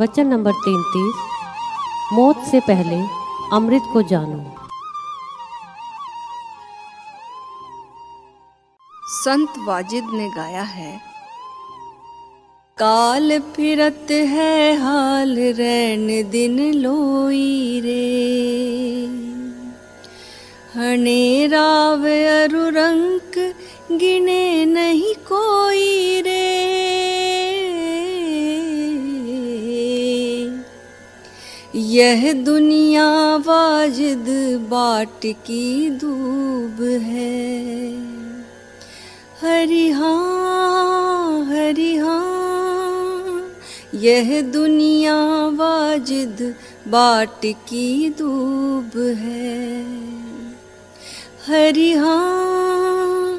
प्रवचन नंबर तैतीस, मौत से पहले अमृत को जानो। संत वाजिद ने गाया है, काल फिरत है, हाल रैन दिन लोई रे। हने राव अरु रंक गिने नहीं कोई यह दुनिया वाजिद बाट की दूब है। हरि हाँ हरि हाँ यह दुनिया वाजिद बाट की दूब है। हरि हाँ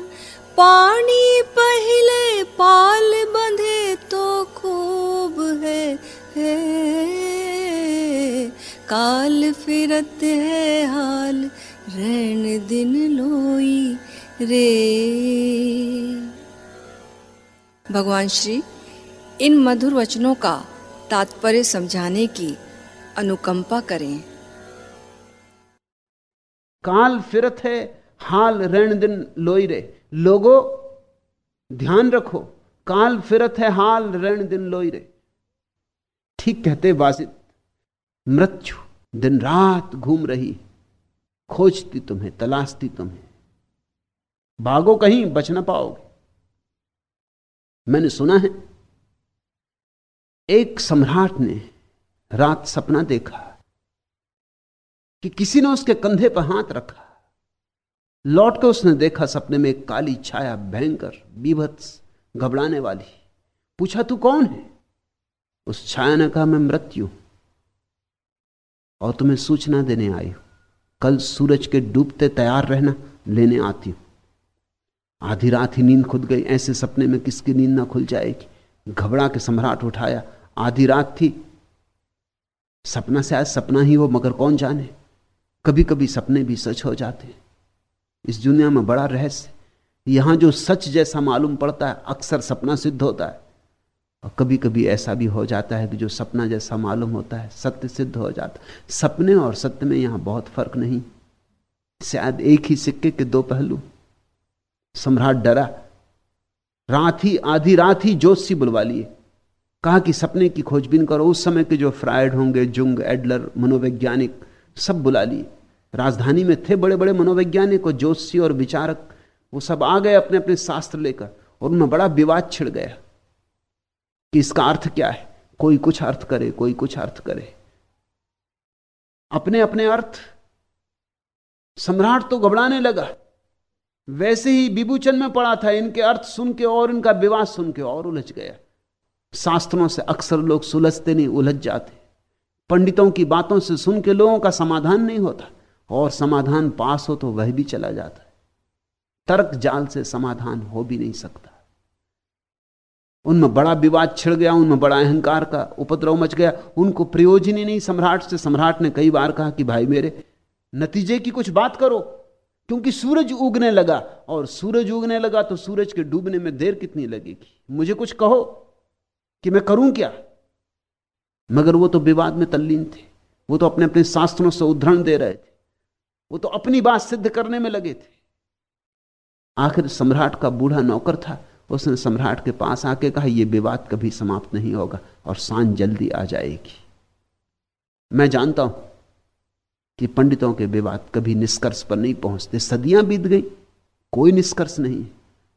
पानी पहले पाल बंधे तो खूब है, है। काल फिरत है हाल रैन दिन लोई रे। भगवान श्री, इन मधुर वचनों का तात्पर्य समझाने की अनुकंपा करें। काल फिरत है, हाल ऋण दिन लोई रे। लोगो, ध्यान रखो, काल फिरत है, हाल ऋण दिन लोई रे। ठीक कहते वासित मृत्यु दिन रात घूम रही खोजती तुम्हें तलाशती तुम्हें भागो कहीं बच ना पाओगे। मैंने सुना है, एक सम्राट ने रात सपना देखा कि किसी ने उसके कंधे पर हाथ रखा। लौट के उसने देखा सपने में काली छाया भयंकर, बीभत्स, घबराने वाली। पूछा, तू कौन है? उस छाया ने कहा, मैं मृत्यु और तुम्हें सूचना देने आई हूँ। कल सूरज के डूबते तैयार रहना लेने आती हूँ। आधी रात ही नींद खुद गई, ऐसे सपने में किसकी नींद ना खुल जाएगी? घबरा के सम्राट उठाया, आधी रात थी। सपना आज सपना ही हो, मगर कौन जाने? कभी कभी सपने भी सच हो जाते हैं। इस दुनिया में बड़ा रहस्य। यहाँ जो सच जैसा मालूम पड़ता है, अक्सर सपना सिद्ध होता है। और कभी कभी ऐसा भी हो जाता है कि जो सपना जैसा मालूम होता है, सत्य सिद्ध हो जाता सपने और सत्य में यहाँ बहुत फ़र्क नहीं। शायद एक ही सिक्के के दो पहलू। सम्राट डरा। रात ही, आधी रात ही जोशी बुलवा लिए। कहा कि सपने की खोजबीन करो, उस समय के जो फ्रायड होंगे, जुंग, एडलर, मनोवैज्ञानिक, सब बुला लिए। राजधानी में थे बड़े बड़े मनोवैज्ञानिक और जोशी और विचारक। वो सब आ गए अपने अपने शास्त्र लेकर और उनमें बड़ा विवाद छिड़ गया। कि इसका अर्थ क्या है? कोई कुछ अर्थ करे, कोई कुछ अर्थ करे। अपने अपने अर्थ। सम्राट तो घबराने लगा। वैसे ही विभूचन में पड़ा था, इनके अर्थ सुन के और इनका विवाह सुन के और उलझ गया। शास्त्रों से अक्सर लोग सुलझते नहीं, उलझ जाते। पंडितों की बातों से सुन के लोगों का समाधान नहीं होता। और समाधान पास हो तो वह भी चला जाता है। तर्क जाल से समाधान हो भी नहीं सकता। उनमें बड़ा विवाद छिड़ गया, उनमें बड़ा अहंकार का उपद्रव मच गया। उनको प्रयोजन ही नहीं, सम्राट से सम्राट ने कई बार कहा कि भाई मेरे, नतीजे की कुछ बात करो, क्योंकि सूरज उगने लगा, और सूरज उगने लगा तो सूरज के डूबने में देर कितनी लगेगी? मुझे कुछ कहो कि मैं करूँ क्या? मगर वो तो विवाद में तल्लीन थे, वो तो अपने अपने शास्त्रों से उद्धरण दे रहे थे, वो तो अपनी बात सिद्ध करने में लगे थे। आखिर सम्राट का बूढ़ा नौकर था उसने सम्राट के पास आके कहा यह विवाद कभी समाप्त नहीं होगा और साँझ जल्दी आ जाएगी। मैं जानता हूँ कि पंडितों के विवाद कभी निष्कर्ष पर नहीं पहुँचते। सदियाँ बीत गई, कोई निष्कर्ष नहीं।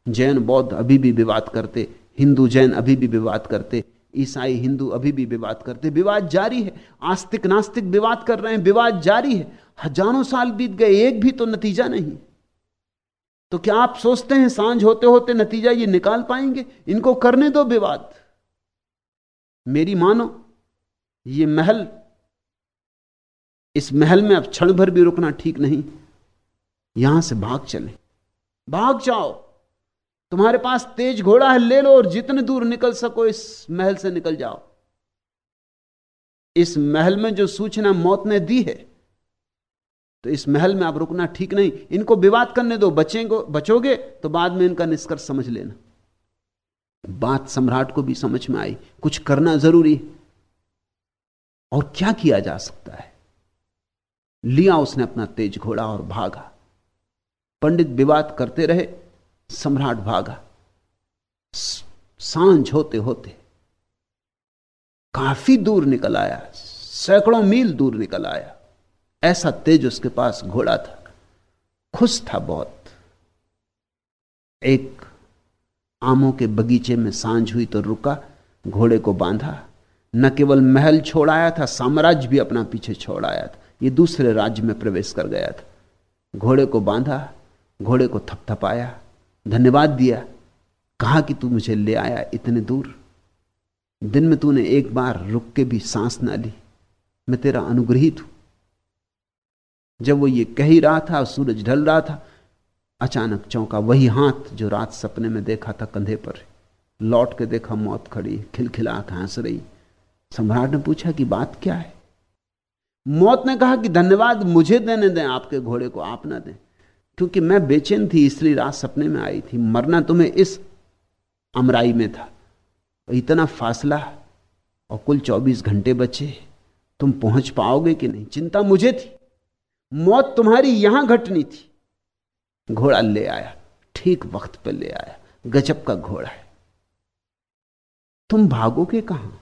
जैन बौद्ध अभी भी विवाद करते, हिंदू जैन अभी भी विवाद करते, ईसाई हिंदू अभी भी विवाद करते। विवाद जारी है आस्तिक नास्तिक विवाद कर रहे हैं, विवाद जारी है। हज़ारों साल बीत गए, एक भी तो नतीजा नहीं। तो क्या आप सोचते हैं साँझ होते होते नतीजा ये निकाल पाएँगे? इनको करने दो विवाद। मेरी मानो, ये महल, इस महल में अब क्षण भर भी रुकना ठीक नहीं। यहाँ से भाग चले। भाग जाओ। तुम्हारे पास तेज घोड़ा है, ले लो और जितने दूर निकल सको इस महल से निकल जाओ। इस महल में जो सूचना मौत ने दी है तो इस महल में आप रुकना ठीक नहीं। इनको विवाद करने दो। बचेंगे, बचोगे तो बाद में इनका निष्कर्ष समझ लेना। बात सम्राट को भी समझ में आई। कुछ करना ज़रूरी। और क्या किया जा सकता है? लिया उसने अपना तेज घोड़ा और भागा। पंडित विवाद करते रहे, सम्राट भागा। साँझ होते होते काफ़ी दूर निकल आया। सैकड़ों मील दूर निकल आया। ऐसा तेज उसके पास घोड़ा था, खुश था बहुत। एक आमों के बगीचे में साँझ हुई तो रुका, घोड़े को बांधा। न केवल महल छोड़ आया था, साम्राज्य भी अपना पीछे छोड़ आया था। ये दूसरे राज्य में प्रवेश कर गया था। घोड़े को बांधा, घोड़े को थपथपाया, धन्यवाद दिया। कहा कि तू मुझे ले आया इतने दूर? दिन में तूने एक बार रुक के भी सांस ना ली। मैं तेरा अनुग्रहित हूँ। जब वो ये कह ही रहा था, सूरज ढल रहा था, अचानक चौंका, वही हाथ जो रात सपने में देखा था कंधे पर, लौट के देखा मौत खड़ी खिलखिला के हंस रही। सम्राट ने पूछा कि बात क्या है? मौत ने कहा कि धन्यवाद, मुझे देने दें, आपके घोड़े को आप ना दें। क्योंकि मैं बेचैन थी, इसलिए रात सपने में आई थी। मरना तुम्हें इस अमराई में था। इतना फासला और कुल 24 घंटे बचे, तुम पहुँच पाओगे कि नहीं? चिंता मुझे थी। मौत तुम्हारी यहाँ घटनी थी। घोड़ा ले आया, ठीक वक्त पर ले आया, गजब का घोड़ा है। तुम भागोगे कहाँ?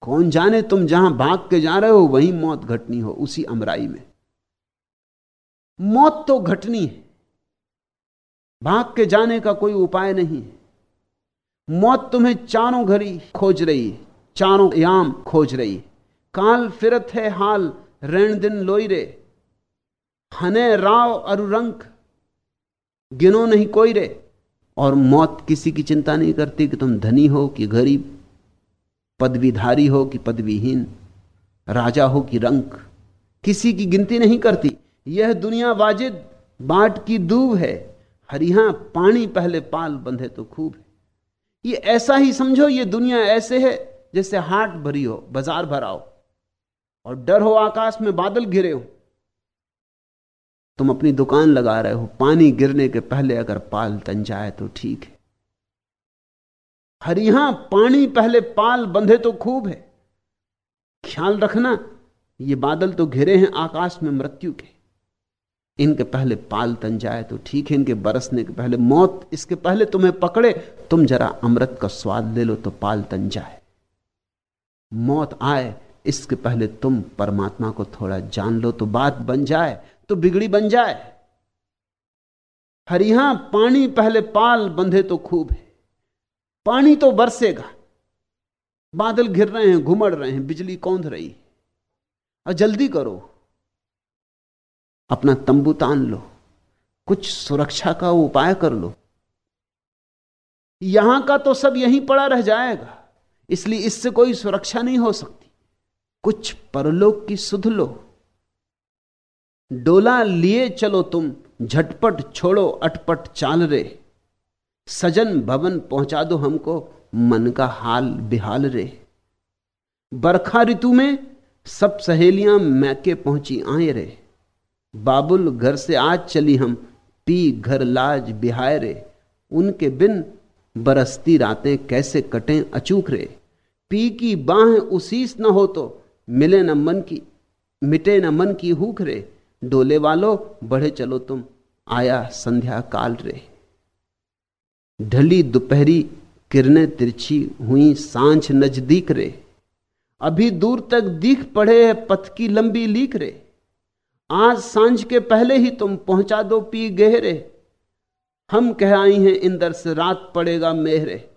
कौन जाने तुम जहाँ भाग के जा रहे हो, वहीं मौत घटनी हो, उसी अमराई में। मौत तो घटनी है। भाग के जाने का कोई उपाय नहीं है। मौत तुम्हें चारों घड़ी खोज रही है, चारों याम खोज रही है। काल फिरत है, हाल रण दिन लोई रे। हने राव अरुरंक, गिनो नहीं कोई रे। और मौत किसी की चिंता नहीं करती कि तुम धनी हो कि गरीब, पदवीधारी हो कि पदवीहीन, राजा हो कि रंक। किसी की गिनती नहीं करती। यह दुनिया वाजिद, बाट की दूब है। हरिहा पानी पहले पाल बंधे तो खूब है। ये ऐसा ही समझो, ये दुनिया ऐसे है जैसे हाट भरी हो, बाज़ार भराओ और डर हो, आकाश में बादल घिरे हो। तुम अपनी दुकान लगा रहे हो, पानी गिरने के पहले अगर पाल तन जाए तो ठीक है। हरिहा पानी पहले पाल बंधे तो खूब है। ख्याल रखना, ये बादल तो घिरे हैं, आकाश में मृत्यु के। इनके पहले पाल तन जाए तो ठीक है, इनके बरसने के पहले मौत, इसके पहले तुम्हें पकड़े, तुम जरा अमृत का स्वाद ले लो तो पाल तन जाए। मौत आए इसके पहले तुम परमात्मा को थोड़ा जान लो तो बात बन जाए तो बिगड़ी बन जाए। हरिहा पानी पहले पाल बंधे तो खूब है। पानी तो बरसेगा। बादल घिर रहे हैं, घुमड़ रहे हैं, बिजली कौंध रही और जल्दी करो। अपना तंबू तान लो। कुछ सुरक्षा का उपाय कर लो। यहाँ का तो सब यहीं पड़ा रह जाएगा। इसलिए इससे कोई सुरक्षा नहीं हो सकती। कुछ परलोक की सुध लो। डोला लिए चलो तुम, झटपट छोड़ो अटपट चाल रे। सजन भवन पहुँचा दो हमको, मन का हाल बिहाल रे। बरखा ऋतु में सब सहेलियाँ मैके पहुँची आए रे। बाबुल घर से आज चली हम, पी घर लाज बिहाय रे। उनके बिन बरसती रातें कैसे कटें अचूक रे। पी की बाह उसीस न हो तो मिले न मन की, मिटे न मन की हुक रे। डोले वालो, बढ़े चलो तुम। आया संध्या काल रे। ढली दोपहरी किरणें तिरछी हुई साँझ नज़दीक रे। अभी दूर तक दीख पड़े है पथ की लंबी लीक रे। आज साँझ के पहले ही तुम पहुँचा दो पी गहरे। हम कह आई हैं इंदर से रात पड़ेगा मेहरे।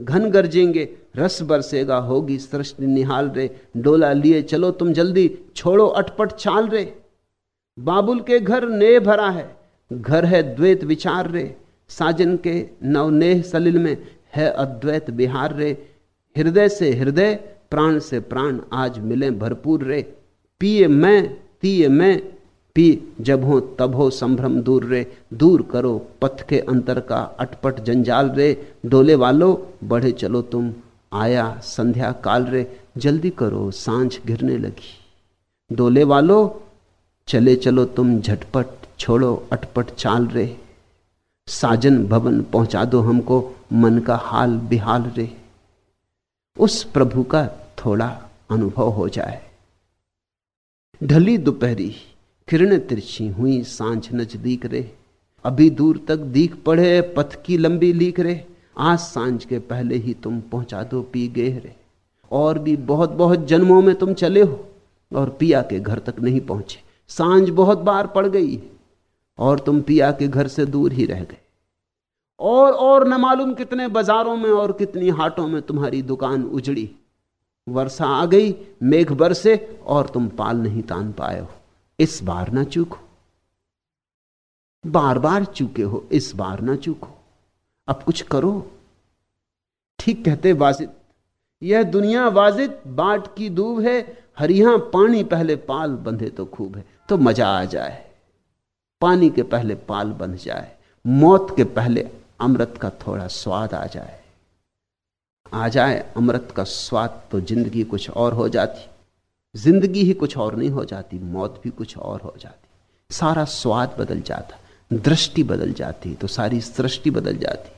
घन गरजेंगे, रस बरसेगा, होगी सृष्टि निहाल रे। डोला लिए चलो तुम जल्दी, छोड़ो अटपट चाल रे। बाबुल के घर ने भरा है, घर है द्वैत विचार रे। साजन के नवनेह सलिल में है अद्वैत बिहार रे। हृदय से हृदय, प्राण से प्राण आज मिले भरपूर रे। पिए मैं तीय मैं पी जब हो, तब हो, संभ्रम दूर रे, दूर करो, पथ के अंतर का अटपट जंजाल रे, डोले वालो, बढ़े चलो तुम, आया संध्या काल रे, जल्दी करो, साँझ गिरने लगी। डोले वालो, चले चलो तुम, झटपट छोड़ो, अटपट चाल रे। साजन भवन पहुँचा दो हमको, मन का हाल बिहाल रे। उस प्रभु का थोड़ा अनुभव हो जाए। ढली दोपहरी किरण तिरछी हुई साँझ नज़दीक रे। अभी दूर तक दीख पड़े पथ की लंबी लीक रे। आज साँझ के पहले ही तुम पहुँचा दो पी रे और भी बहुत बहुत जन्मों में तुम चले हो, और पिया के घर तक नहीं पहुँचे। साँझ बहुत बार पड़ गई, और तुम पिया के घर से दूर ही रह गए। और और न मालूम कितने बाजारों में और कितनी हाटों में तुम्हारी दुकान उजड़ी। वर्षा आ गई, मेघ बरसे, और तुम पाल नहीं तान पाए हो। इस बार ना चूको। बार बार चूके हो, इस बार ना चूको। अब कुछ करो। ठीक कहते वाजिद, यह दुनिया वाजिद, बाट की दूब है हरिया पानी पहले पाल बंधे तो खूब है तो मज़ा आ जाए। पानी के पहले पाल बंध जाए, मौत के पहले अमृत का थोड़ा स्वाद आ जाए। आ जाए अमृत का स्वाद तो ज़िंदगी कुछ और हो जाती। ज़िंदगी ही कुछ और नहीं हो जाती, मौत भी कुछ और हो जाती। सारा स्वाद बदल जाता, दृष्टि बदल जाती तो सारी सृष्टि बदल जाती।